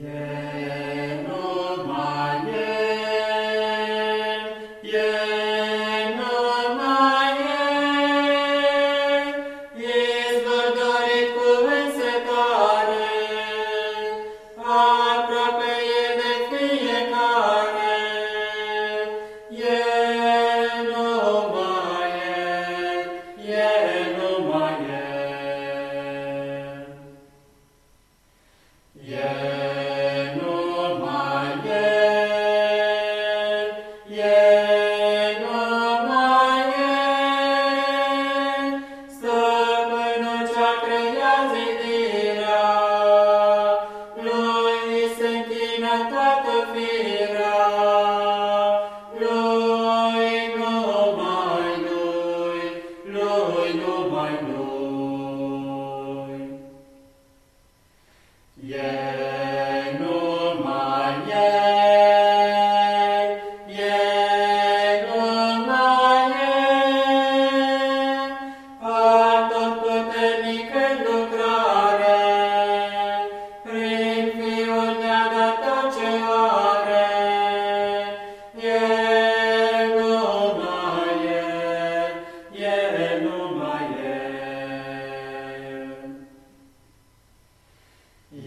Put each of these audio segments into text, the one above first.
Yeah. Yeah. To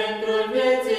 centrul vieții.